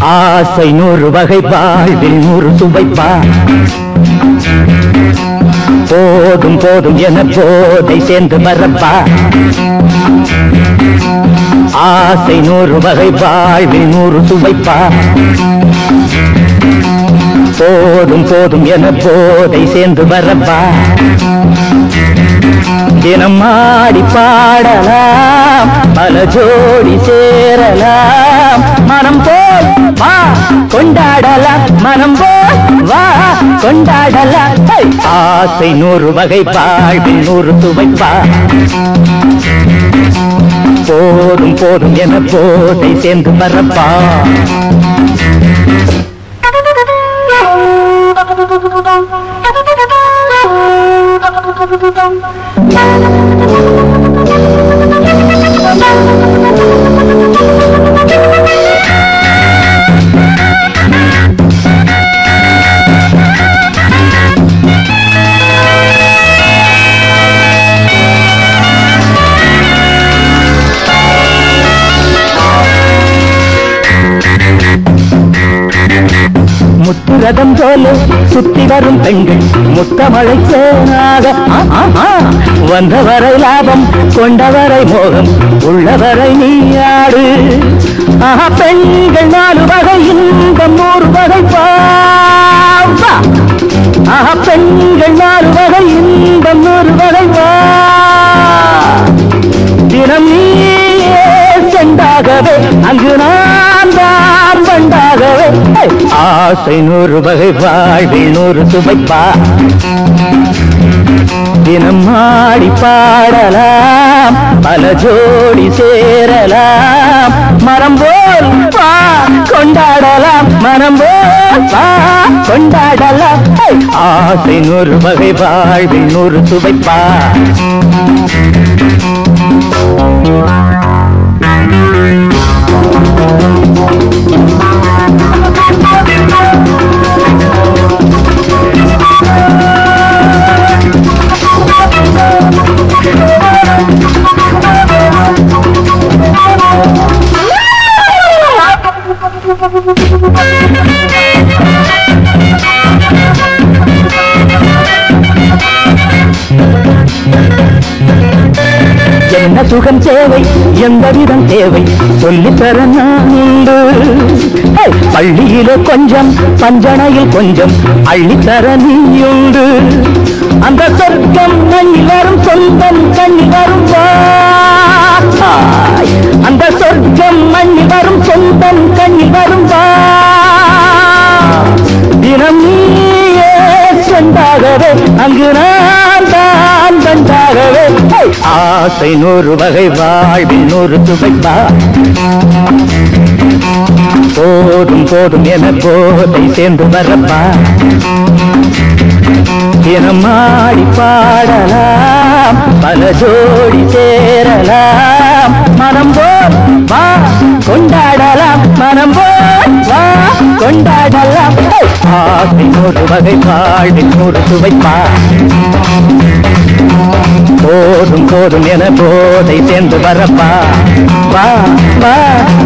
ஆசை நூறு வகைப்பா இதில் நூறு சுவைப்பா போதும் போதும் என போதை சேர்ந்து மறப்பா. ஆசை நூறு வகை வாழ்வில் நூறு சுவைப்பா போதும் போதும் என போதை சேர்ந்து வரப்பா தினம் ஆடி பாடலாம் பல ஜோடி சேரலாம். மனம் போல் வா கொண்டாடலாம். மனம் போல் வா கொண்டாடலாம். ஆசை நூறு வகை வாழ்வில் நூறு துவைப்பா போதும் போதும் என போதை சேர்ந்து வரப்பா ரதம் போல சுத்தி வரும் பெண்கள் முத்தமழை சேனாக. வந்தவரை லாபம் கொண்டவரை மோகம் உள்ளவரை நீயாடு. ஆஹா பெண்கள் நாலு வகை இன்பம் நூறு வகை பாவா ஆஹா பெண்கள் நாலு வகை இன்பம் நூறு வகை ஆசை நூறு வகை வாழ்வில் நூறு சுவைப்பா. தினம் ஆடி பாடலாம் பல ஜோடி சேரலாம். மரம் போல் வா கொண்டாடலாம். மரம் போல் வா கொண்டாடலாம். ஆசை நூறு வகை வாழ்வில் நூறு சுவைப்பா. என்ன சுகம் தேவை? எந்த விதம் தேவை? சொல்லித் தர நான் உண்டு. பள்ளியிலே கொஞ்சம் பஞ்சனையில் கொஞ்சம் அள்ளித்தர நீயுண்டு அந்த சொர்க்கம் மண்ணில் வரும் சொந்தம் கண்ணில் வரும் அந்த சொர்க்கம் மண்ணில் வரும் சொந்தம் சென்றாகவே அங்கு நான் தான் தந்தாகவே ஆசை நூறு வகை வாழ்வில் நூறு துவைப்பா போதும் போதும் என போதை சேர்ந்து வரப்பா. தினம் ஆடி பாடலாம் பல ஜோடி சேரலாம். மனம் போல் வா. கொண்டாடலாம். மனம் வா கொண்டாடலாம். ஹே! ஆசை நூறு வகை வாழ்வில் ஒரு சுவைப்பா போதும் போதும் என போதை சேர்ந்து வரப்பா. வா வா